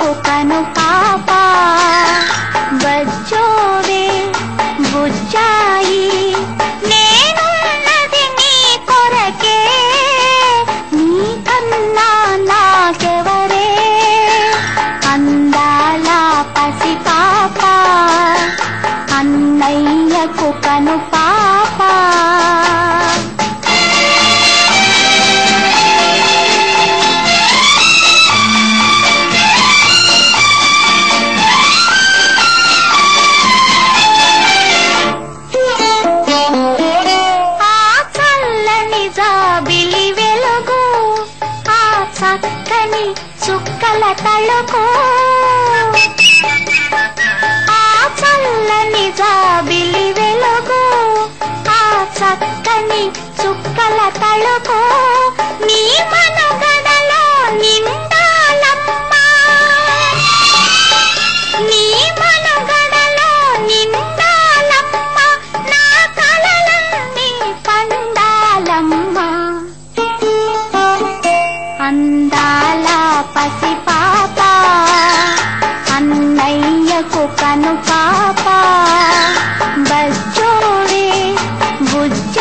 को कनो पापा बच्चों वे बुझाई నేను ఉన్నది నీ కొరకే నీ కన్నా నాకెవరే అందాల పసి పాప అన్నయ్యకు కను పాపా చుక్కల తళుకు ఆ చల్లని జాబిలి వెలుగు ఆ చక్కని చుక్కల తళుకు నీ మనగడలో నిండాలమ్మా. నీ మనుగడలో నిండాలమ్మా. నా కలలన్నీ అందా पापा बोरे भुज